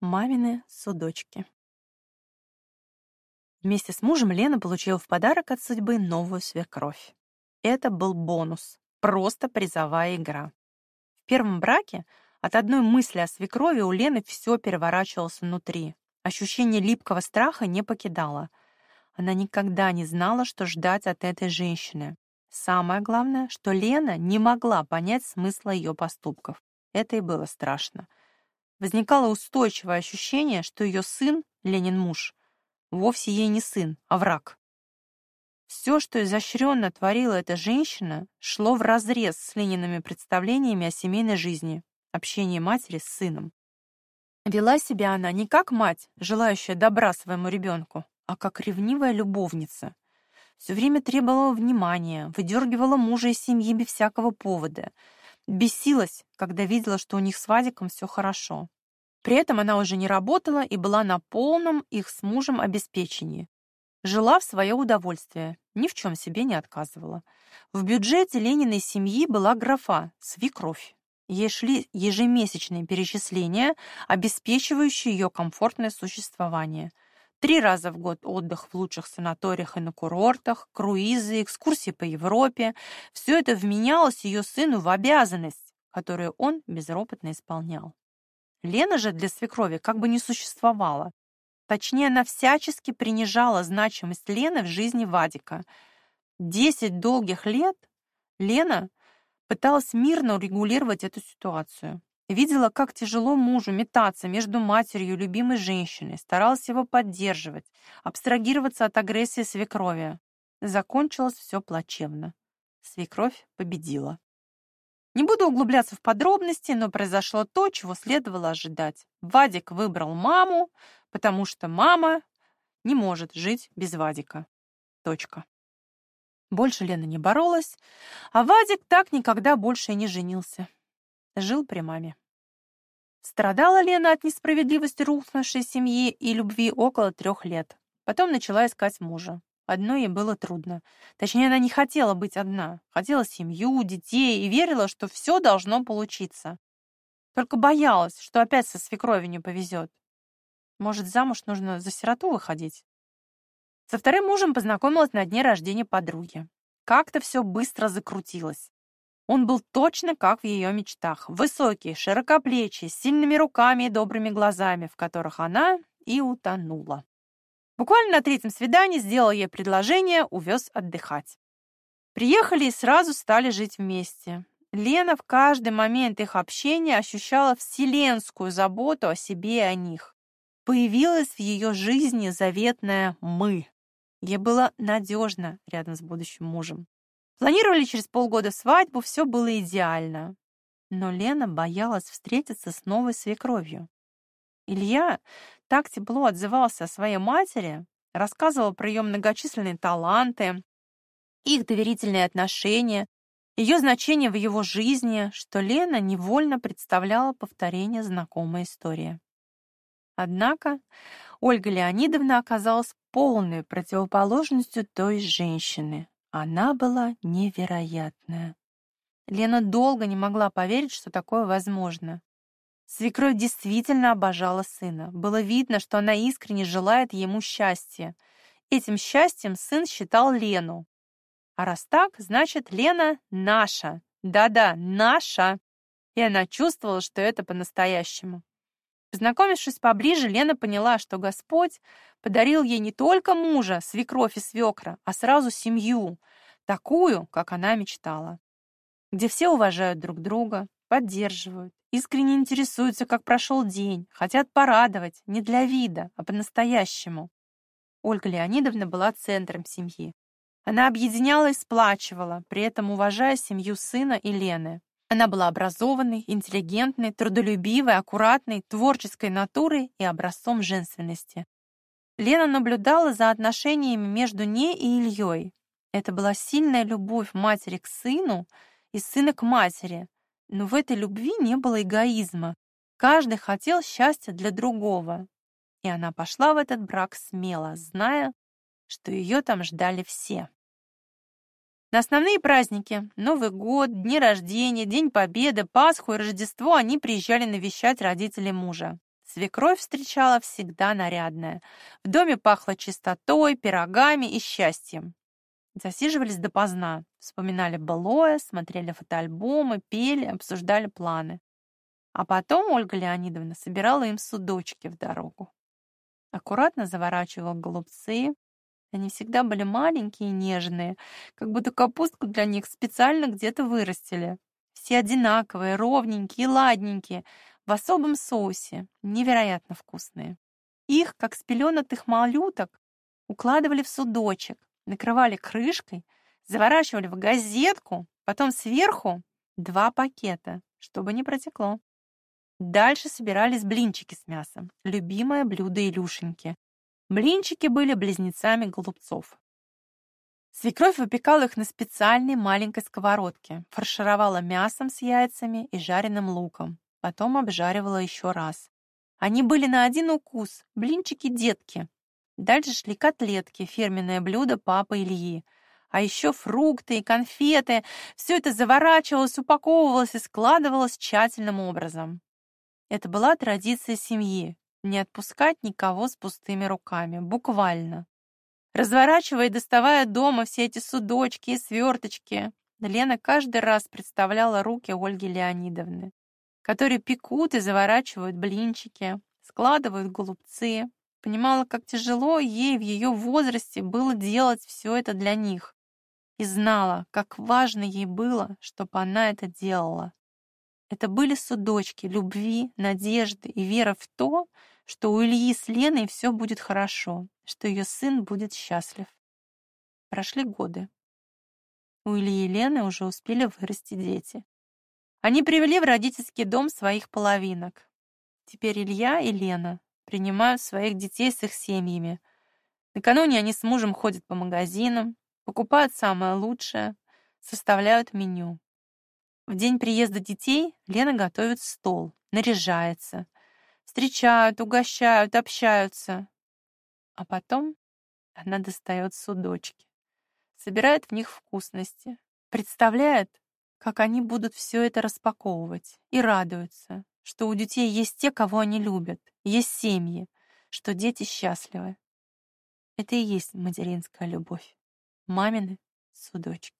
Мамины судочки. Вместе с мужем Лена получила в подарок от судьбы новую свекровь. Это был бонус, просто призовая игра. В первом браке от одной мысли о свекрови у Лены все переворачивалось внутри. Ощущение липкого страха не покидало. Она никогда не знала, что ждать от этой женщины. Самое главное, что Лена не могла понять смысла ее поступков. Это и было страшно возникало устойчивое ощущение, что ее сын, Ленин муж, вовсе ей не сын, а враг. Все, что изощренно творила эта женщина, шло вразрез с Лениными представлениями о семейной жизни, общении матери с сыном. Вела себя она не как мать, желающая добра своему ребенку, а как ревнивая любовница. Все время требовала внимания, выдергивала мужа из семьи без всякого повода — Бесилась, когда видела, что у них с Вадиком все хорошо. При этом она уже не работала и была на полном их с мужем обеспечении. Жила в свое удовольствие, ни в чем себе не отказывала. В бюджете Лениной семьи была графа «свекровь». Ей шли ежемесячные перечисления, обеспечивающие ее комфортное существование. Три раза в год отдых в лучших санаториях и на курортах, круизы, экскурсии по Европе. Все это вменялось ее сыну в обязанность, которую он безропотно исполнял. Лена же для свекрови как бы не существовала. Точнее, она всячески принижала значимость Лены в жизни Вадика. Десять долгих лет Лена пыталась мирно урегулировать эту ситуацию. Видела, как тяжело мужу метаться между матерью и любимой женщиной, старалась его поддерживать, абстрагироваться от агрессии свекрови. Закончилось все плачевно. Свекровь победила. Не буду углубляться в подробности, но произошло то, чего следовало ожидать. Вадик выбрал маму, потому что мама не может жить без Вадика. Точка. Больше Лена не боролась, а Вадик так никогда больше и не женился. Жил при маме. Страдала Лена от несправедливости рухнувшей семьи и любви около трех лет. Потом начала искать мужа. Одной ей было трудно. Точнее, она не хотела быть одна. Хотела семью, детей и верила, что все должно получиться. Только боялась, что опять со свекровью не повезет. Может, замуж нужно за сироту выходить? Со вторым мужем познакомилась на дне рождения подруги. Как-то все быстро закрутилось. Он был точно как в ее мечтах. Высокий, широкоплечий, с сильными руками и добрыми глазами, в которых она и утонула. Буквально на третьем свидании сделал ей предложение, увез отдыхать. Приехали и сразу стали жить вместе. Лена в каждый момент их общения ощущала вселенскую заботу о себе и о них. Появилась в ее жизни заветное «мы». Ей было надежно рядом с будущим мужем. Планировали через полгода свадьбу, все было идеально. Но Лена боялась встретиться с новой свекровью. Илья так тепло отзывался о своей матери, рассказывал про ее многочисленные таланты, их доверительные отношения, ее значение в его жизни, что Лена невольно представляла повторение знакомой истории. Однако Ольга Леонидовна оказалась полной противоположностью той женщины, она была невероятная. Лена долго не могла поверить, что такое возможно. Свекровь действительно обожала сына. Было видно, что она искренне желает ему счастья. Этим счастьем сын считал Лену. А раз так, значит, Лена наша. Да-да, наша. И она чувствовала, что это по-настоящему. Познакомившись поближе, Лена поняла, что Господь подарил ей не только мужа, свекровь и свекра, а сразу семью, такую, как она мечтала, где все уважают друг друга, поддерживают, искренне интересуются, как прошел день, хотят порадовать не для вида, а по-настоящему. Ольга Леонидовна была центром семьи. Она объединяла и сплачивала, при этом уважая семью сына и Лены. Она была образованной, интеллигентной, трудолюбивой, аккуратной, творческой натурой и образцом женственности. Лена наблюдала за отношениями между ней и Ильей. Это была сильная любовь матери к сыну и сына к матери. Но в этой любви не было эгоизма. Каждый хотел счастья для другого. И она пошла в этот брак смело, зная, что ее там ждали все. На основные праздники — Новый год, дни рождения, День Победы, Пасху и Рождество — они приезжали навещать родителей мужа. Свекровь встречала всегда нарядная. В доме пахло чистотой, пирогами и счастьем. Засиживались допоздна, вспоминали былое, смотрели фотоальбомы, пели, обсуждали планы. А потом Ольга Леонидовна собирала им судочки в дорогу. Аккуратно заворачивала голубцы. Они всегда были маленькие и нежные, как будто капустку для них специально где-то вырастили. Все одинаковые, ровненькие, ладненькие, в особом соусе, невероятно вкусные. Их, как спеленатых малюток, укладывали в судочек, накрывали крышкой, заворачивали в газетку, потом сверху два пакета, чтобы не протекло. Дальше собирались блинчики с мясом, любимое блюдо Илюшеньки. Блинчики были близнецами голубцов. Свекровь выпекала их на специальной маленькой сковородке, фаршировала мясом с яйцами и жареным луком, потом обжаривала еще раз. Они были на один укус, блинчики-детки. Дальше шли котлетки, фирменное блюдо папы Ильи. А еще фрукты и конфеты. Все это заворачивалось, упаковывалось и складывалось тщательным образом. Это была традиция семьи — не отпускать никого с пустыми руками, буквально. Разворачивая и доставая дома все эти судочки и сверточки, Лена каждый раз представляла руки Ольги Леонидовны, которые пекут и заворачивают блинчики, складывают голубцы. Понимала, как тяжело ей в ее возрасте было делать все это для них. И знала, как важно ей было, чтобы она это делала. Это были судочки любви, надежды и вера в то, что у Ильи с Леной все будет хорошо, что ее сын будет счастлив. Прошли годы. У Ильи и Лены уже успели вырасти дети. Они привели в родительский дом своих половинок. Теперь Илья и Лена принимают своих детей с их семьями. Накануне они с мужем ходят по магазинам, покупают самое лучшее, составляют меню. В день приезда детей Лена готовит стол, наряжается. Встречают, угощают, общаются. А потом она достает судочки, собирает в них вкусности, представляет, как они будут все это распаковывать, и радуются, что у детей есть те, кого они любят, есть семьи, что дети счастливы. Это и есть материнская любовь. Мамины судочки.